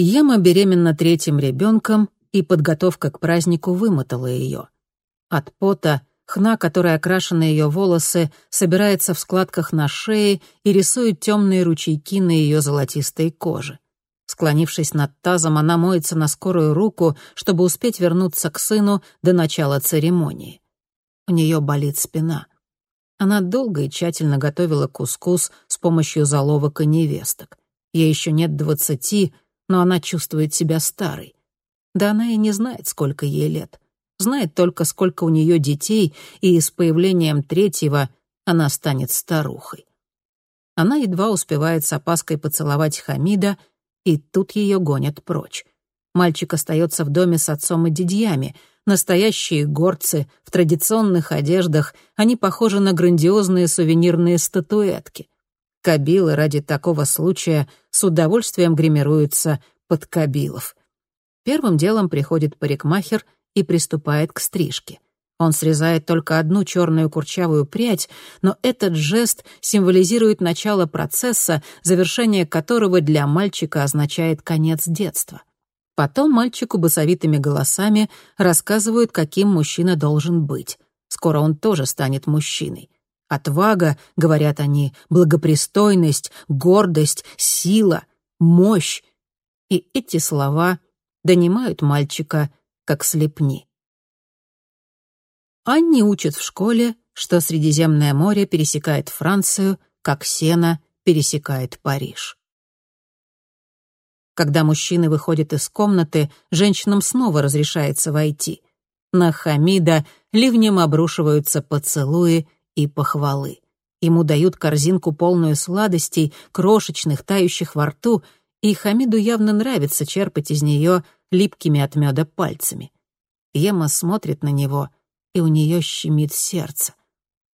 Ема беременна третьим ребенком, и подготовка к празднику вымотала ее. От пота хна, которая окрашена ее волосы, собирается в складках на шее и рисует темные ручейки на ее золотистой коже. Склонившись над тазом, она моется на скорую руку, чтобы успеть вернуться к сыну до начала церемонии. У нее болит спина. Она долго и тщательно готовила кускус с помощью заловок и невесток. Ей еще нет двадцати, но она чувствует себя старой. Да она и не знает, сколько ей лет. Знает только, сколько у нее детей, и с появлением третьего она станет старухой. Она едва успевает с опаской поцеловать Хамида, и тут ее гонят прочь. Мальчик остается в доме с отцом и дядьями. Настоящие горцы, в традиционных одеждах, они похожи на грандиозные сувенирные статуэтки. Кабилы ради такого случая с удовольствием гримируются под кабилов. Первым делом приходит парикмахер и приступает к стрижке. Он срезает только одну черную курчавую прядь, но этот жест символизирует начало процесса, завершение которого для мальчика означает конец детства. Потом мальчику басовитыми голосами рассказывают, каким мужчина должен быть. Скоро он тоже станет мужчиной. Отвага, говорят они, благопристойность, гордость, сила, мощь. И эти слова донимают мальчика, как слепни. Анни учат в школе, что Средиземное море пересекает Францию, как сено пересекает Париж. Когда мужчины выходят из комнаты, женщинам снова разрешается войти. На Хамида ливнем обрушиваются поцелуи и похвалы. Ему дают корзинку полную сладостей, крошечных, тающих во рту, и Хамиду явно нравится черпать из нее липкими от меда пальцами. Ема смотрит на него, и у нее щемит сердце.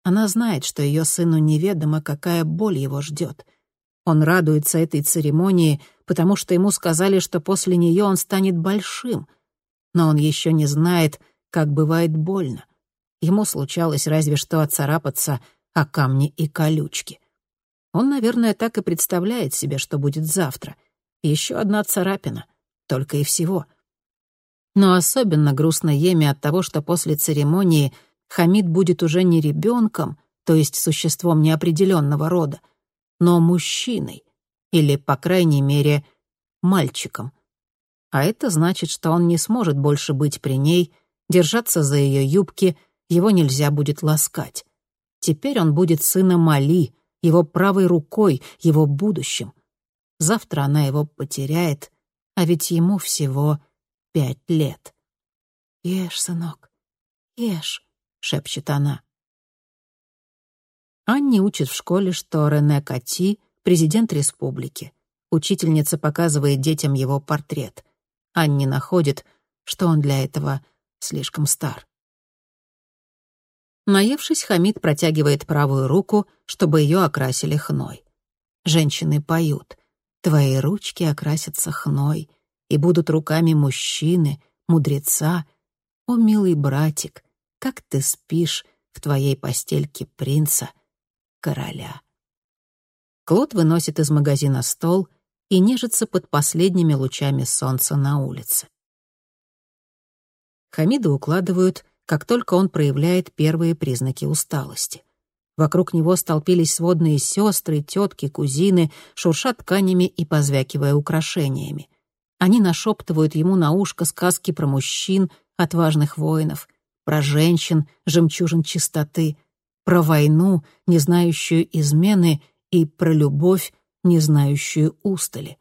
Она знает, что ее сыну неведомо, какая боль его ждет. Он радуется этой церемонии, потому что ему сказали, что после нее он станет большим. Но он еще не знает, как бывает больно. Ему случалось разве что отцарапаться о камни и колючки. Он, наверное, так и представляет себе, что будет завтра. Еще одна царапина. Только и всего. Но особенно грустно Еме от того, что после церемонии Хамид будет уже не ребенком, то есть существом неопределенного рода, но мужчиной, или, по крайней мере, мальчиком. А это значит, что он не сможет больше быть при ней, держаться за ее юбки — его нельзя будет ласкать. Теперь он будет сыном Али, его правой рукой, его будущим. Завтра она его потеряет, а ведь ему всего пять лет. «Ешь, сынок, ешь», — шепчет она. Анни учит в школе, что Рене Кати — президент республики. Учительница показывает детям его портрет. Анни находит, что он для этого слишком стар. Наевшись, Хамид протягивает правую руку, чтобы ее окрасили хной. Женщины поют. «Твои ручки окрасятся хной, и будут руками мужчины, мудреца. О, милый братик, как ты спишь в твоей постельке принца, короля». Клод выносит из магазина стол и нежится под последними лучами солнца на улице. Хамида укладывают как только он проявляет первые признаки усталости. Вокруг него столпились сводные сестры, тетки, кузины, шурша тканями и позвякивая украшениями. Они нашептывают ему на ушко сказки про мужчин, отважных воинов, про женщин, жемчужин чистоты, про войну, не знающую измены, и про любовь, не знающую устали.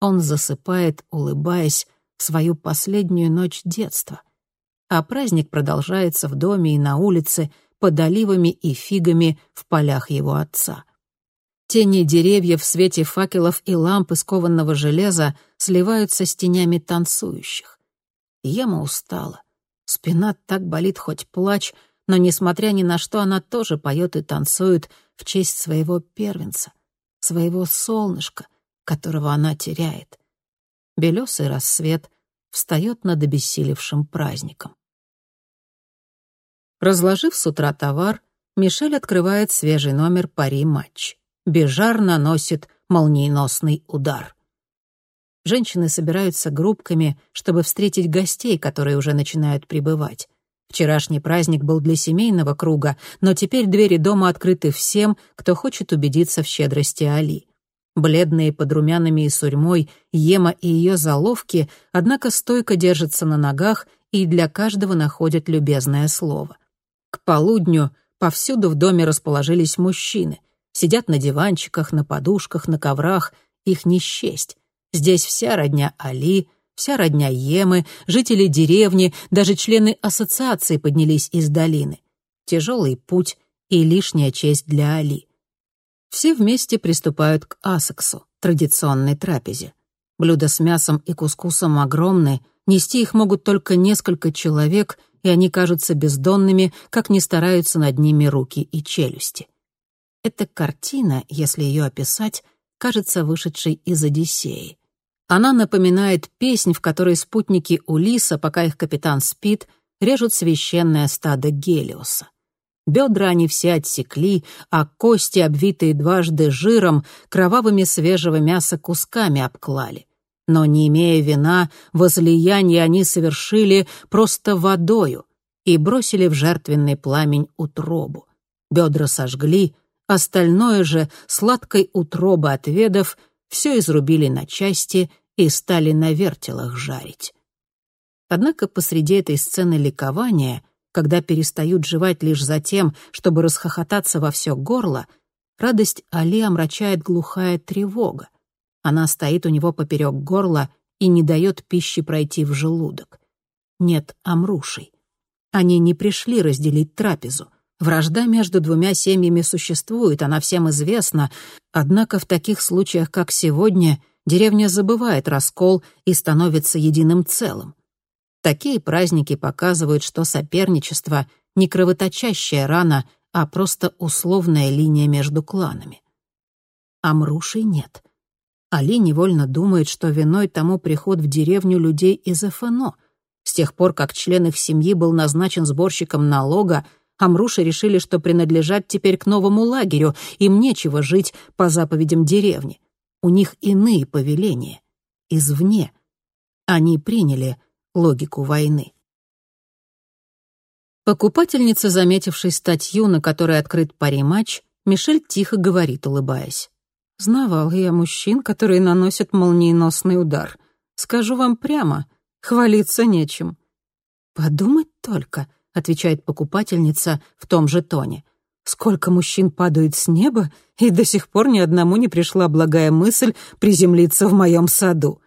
Он засыпает, улыбаясь, в свою последнюю ночь детства — а праздник продолжается в доме и на улице, под оливами и фигами в полях его отца. Тени деревьев в свете факелов и ламп из кованного железа сливаются с тенями танцующих. Ема устала. Спина так болит, хоть плачь, но, несмотря ни на что, она тоже поет и танцует в честь своего первенца, своего солнышка, которого она теряет. Белесый рассвет встает над обессилевшим праздником. Разложив с утра товар, Мишель открывает свежий номер «Пари-матч». Бежар наносит молниеносный удар. Женщины собираются группками, чтобы встретить гостей, которые уже начинают прибывать. Вчерашний праздник был для семейного круга, но теперь двери дома открыты всем, кто хочет убедиться в щедрости Али. Бледные под румянами и сурьмой, Ема и ее заловки, однако стойко держатся на ногах и для каждого находят любезное слово. К полудню повсюду в доме расположились мужчины. Сидят на диванчиках, на подушках, на коврах, их не счесть. Здесь вся родня Али, вся родня Емы, жители деревни, даже члены ассоциации поднялись из долины. Тяжелый путь и лишняя честь для Али. Все вместе приступают к асексу, традиционной трапезе. Блюда с мясом и кускусом огромны, нести их могут только несколько человек, и они кажутся бездонными, как не стараются над ними руки и челюсти. Эта картина, если ее описать, кажется вышедшей из Одиссеи. Она напоминает песнь, в которой спутники Улиса, пока их капитан спит, режут священное стадо Гелиоса. Бедра они все отсекли, а кости, обвитые дважды жиром, кровавыми свежего мяса кусками обклали. Но, не имея вина, возлияние они совершили просто водою и бросили в жертвенный пламень утробу. Бедра сожгли, остальное же, сладкой утробы отведав, все изрубили на части и стали на вертелах жарить. Однако посреди этой сцены ликования — когда перестают жевать лишь за тем, чтобы расхохотаться во все горло, радость Али омрачает глухая тревога. Она стоит у него поперек горла и не дает пищи пройти в желудок. Нет амрушей. Они не пришли разделить трапезу. Вражда между двумя семьями существует, она всем известна, однако в таких случаях, как сегодня, деревня забывает раскол и становится единым целым. Такие праздники показывают, что соперничество — не кровоточащая рана, а просто условная линия между кланами. Амрушей нет. Али невольно думает, что виной тому приход в деревню людей из ФНО. С тех пор, как член их семьи был назначен сборщиком налога, Амруши решили, что принадлежат теперь к новому лагерю, им нечего жить по заповедям деревни. У них иные повеления. Извне. Они приняли — логику войны. Покупательница, заметившей статью, на которой открыт пари-матч, Мишель тихо говорит, улыбаясь. «Знавал я мужчин, которые наносят молниеносный удар. Скажу вам прямо, хвалиться нечем». «Подумать только», — отвечает покупательница в том же тоне. «Сколько мужчин падают с неба, и до сих пор ни одному не пришла благая мысль приземлиться в моем саду»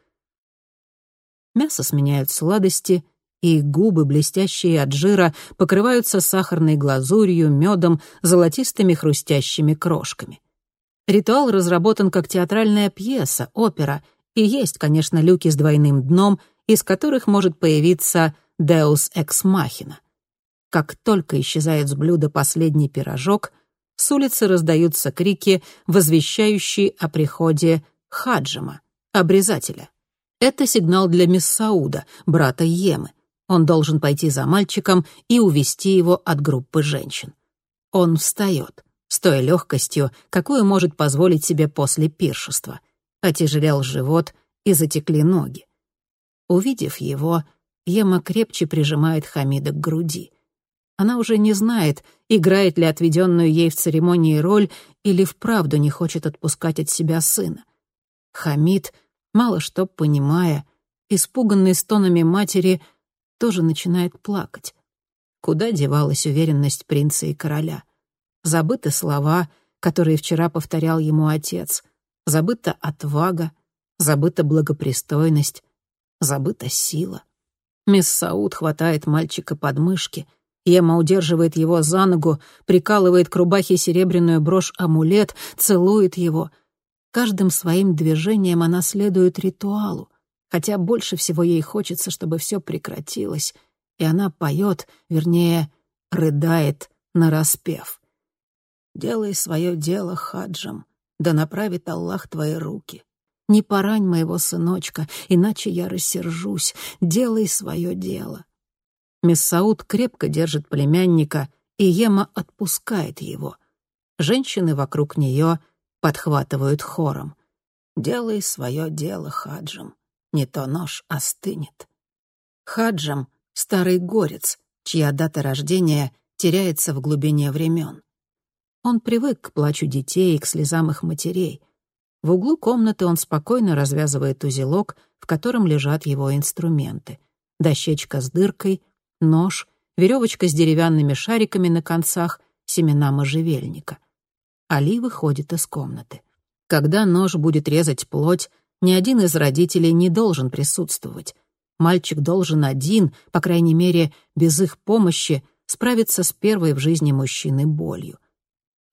мясо сменяют сладости, и губы, блестящие от жира, покрываются сахарной глазурью, медом, золотистыми хрустящими крошками. Ритуал разработан как театральная пьеса, опера, и есть, конечно, люки с двойным дном, из которых может появиться «Deus ex machina». Как только исчезает с блюда последний пирожок, с улицы раздаются крики, возвещающие о приходе хаджима, обрезателя. Это сигнал для Мессауда, брата Емы. Он должен пойти за мальчиком и увести его от группы женщин. Он встает, с той легкостью, какую может позволить себе после пиршества. Отяжелел живот и затекли ноги. Увидев его, Ема крепче прижимает Хамида к груди. Она уже не знает, играет ли отведенную ей в церемонии роль или вправду не хочет отпускать от себя сына. Хамид — мало что понимая, испуганный стонами матери, тоже начинает плакать. Куда девалась уверенность принца и короля? Забыты слова, которые вчера повторял ему отец. Забыта отвага, забыта благопристойность, забыта сила. Мисс Сауд хватает мальчика под мышки. Ема удерживает его за ногу, прикалывает к рубахе серебряную брошь-амулет, целует его — Каждым своим движением она следует ритуалу, хотя больше всего ей хочется, чтобы все прекратилось, и она поет, вернее, рыдает нараспев. «Делай свое дело хаджем, да направит Аллах твои руки. Не порань моего сыночка, иначе я рассержусь. Делай свое дело». Мессауд крепко держит племянника, и Ема отпускает его. Женщины вокруг нее — подхватывают хором. «Делай свое дело, хаджем. не то нож остынет. Хаджам — старый горец, чья дата рождения теряется в глубине времен. Он привык к плачу детей и к слезам их матерей. В углу комнаты он спокойно развязывает узелок, в котором лежат его инструменты. Дощечка с дыркой, нож, веревочка с деревянными шариками на концах, семена можжевельника. Али выходит из комнаты. Когда нож будет резать плоть, ни один из родителей не должен присутствовать. Мальчик должен один, по крайней мере, без их помощи, справиться с первой в жизни мужчины болью.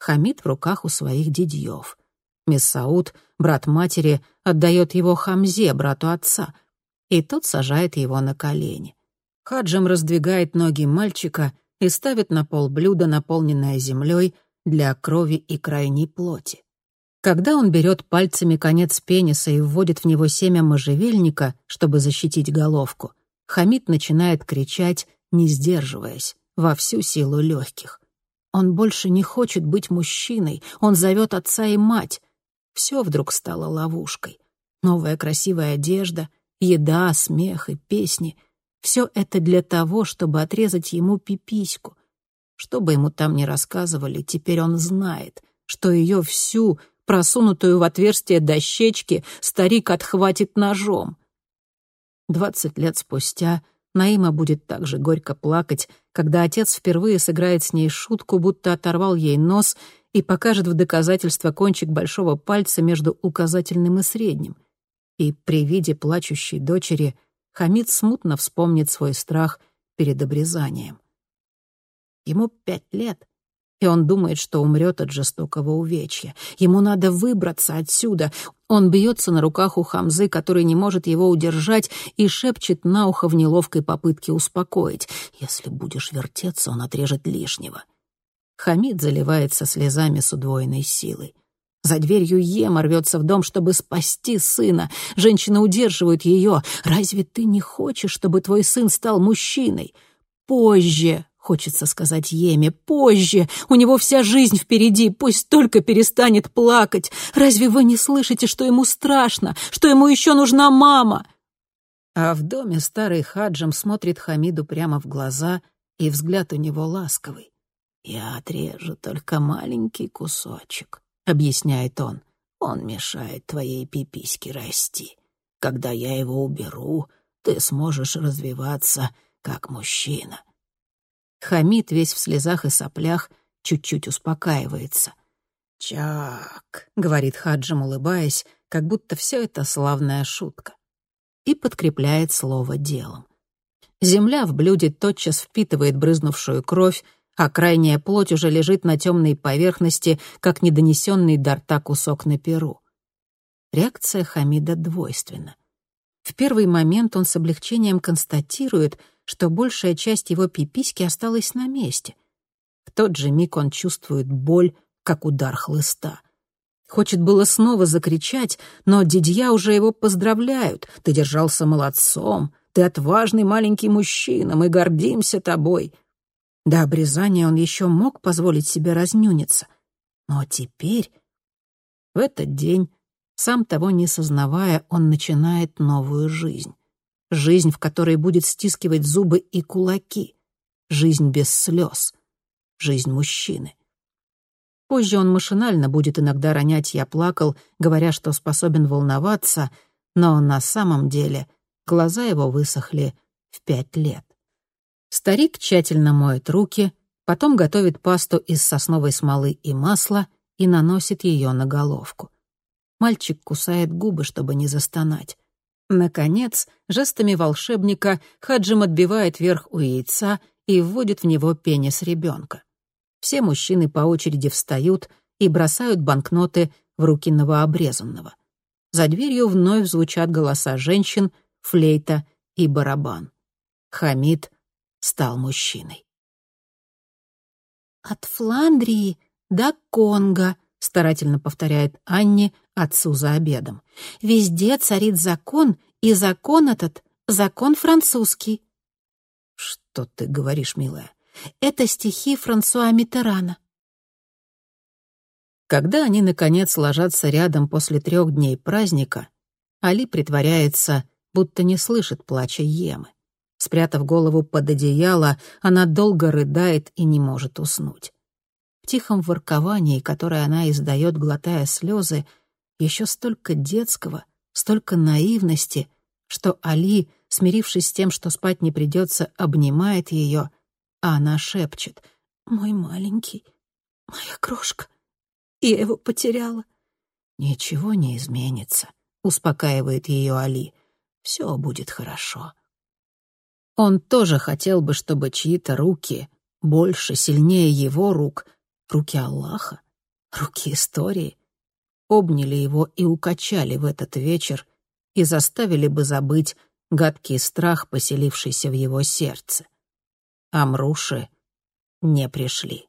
Хамид в руках у своих дядьев. Мессауд, брат матери, отдает его Хамзе, брату отца, и тот сажает его на колени. Хаджим раздвигает ноги мальчика и ставит на пол блюдо, наполненное землей, для крови и крайней плоти. Когда он берет пальцами конец пениса и вводит в него семя можжевельника, чтобы защитить головку, Хамид начинает кричать, не сдерживаясь, во всю силу легких. Он больше не хочет быть мужчиной, он зовет отца и мать. Все вдруг стало ловушкой. Новая красивая одежда, еда, смех и песни — все это для того, чтобы отрезать ему пипиську. Что бы ему там ни рассказывали, теперь он знает, что ее всю, просунутую в отверстие дощечки, старик отхватит ножом. Двадцать лет спустя Наима будет так же горько плакать, когда отец впервые сыграет с ней шутку, будто оторвал ей нос и покажет в доказательство кончик большого пальца между указательным и средним. И при виде плачущей дочери — Хамид смутно вспомнит свой страх перед обрезанием. Ему пять лет, и он думает, что умрет от жестокого увечья. Ему надо выбраться отсюда. Он бьется на руках у Хамзы, который не может его удержать, и шепчет на ухо в неловкой попытке успокоить. «Если будешь вертеться, он отрежет лишнего». Хамид заливается слезами с удвоенной силой. За дверью Ема рвется в дом, чтобы спасти сына. Женщина удерживает ее. «Разве ты не хочешь, чтобы твой сын стал мужчиной?» «Позже», — хочется сказать Еме, «позже. У него вся жизнь впереди. Пусть только перестанет плакать. Разве вы не слышите, что ему страшно, что ему еще нужна мама?» А в доме старый хаджем смотрит Хамиду прямо в глаза, и взгляд у него ласковый. «Я отрежу только маленький кусочек. — объясняет он. «Он мешает твоей пипиське расти. Когда я его уберу, ты сможешь развиваться как мужчина». Хамид весь в слезах и соплях чуть-чуть успокаивается. «Чак», — говорит Хаджим, улыбаясь, как будто все это славная шутка. И подкрепляет слово делом. Земля в блюде тотчас впитывает брызнувшую кровь, а крайняя плоть уже лежит на темной поверхности, как недонесенный до рта кусок на перу. Реакция Хамида двойственна. В первый момент он с облегчением констатирует, что большая часть его пиписьки осталась на месте. В тот же миг он чувствует боль, как удар хлыста. Хочет было снова закричать, но дядья уже его поздравляют. «Ты держался молодцом, ты отважный маленький мужчина, мы гордимся тобой». До обрезания он еще мог позволить себе разнюниться. Но теперь... В этот день, сам того не сознавая, он начинает новую жизнь. Жизнь, в которой будет стискивать зубы и кулаки. Жизнь без слез. Жизнь мужчины. Позже он машинально будет иногда ронять «я плакал», говоря, что способен волноваться, но на самом деле глаза его высохли в пять лет. Старик тщательно моет руки, потом готовит пасту из сосновой смолы и масла и наносит ее на головку. Мальчик кусает губы, чтобы не застонать. Наконец, жестами волшебника Хаджим отбивает верх у яйца и вводит в него пенис ребенка. Все мужчины по очереди встают и бросают банкноты в руки новообрезанного. За дверью вновь звучат голоса женщин, флейта и барабан. Хамид стал мужчиной. «От Фландрии до Конго», — старательно повторяет Анни отцу за обедом. «Везде царит закон, и закон этот — закон французский». «Что ты говоришь, милая?» «Это стихи Франсуа Митерана». Когда они, наконец, ложатся рядом после трех дней праздника, Али притворяется будто не слышит плача Емы. Спрятав голову под одеяло, она долго рыдает и не может уснуть. В тихом ворковании, которое она издает, глотая слезы, еще столько детского, столько наивности, что Али, смирившись с тем, что спать не придется, обнимает ее, а она шепчет «Мой маленький, моя крошка, я его потеряла». «Ничего не изменится», — успокаивает ее Али. «Все будет хорошо». Он тоже хотел бы, чтобы чьи-то руки, больше, сильнее его рук, руки Аллаха, руки истории, обняли его и укачали в этот вечер и заставили бы забыть гадкий страх, поселившийся в его сердце. Амруши не пришли.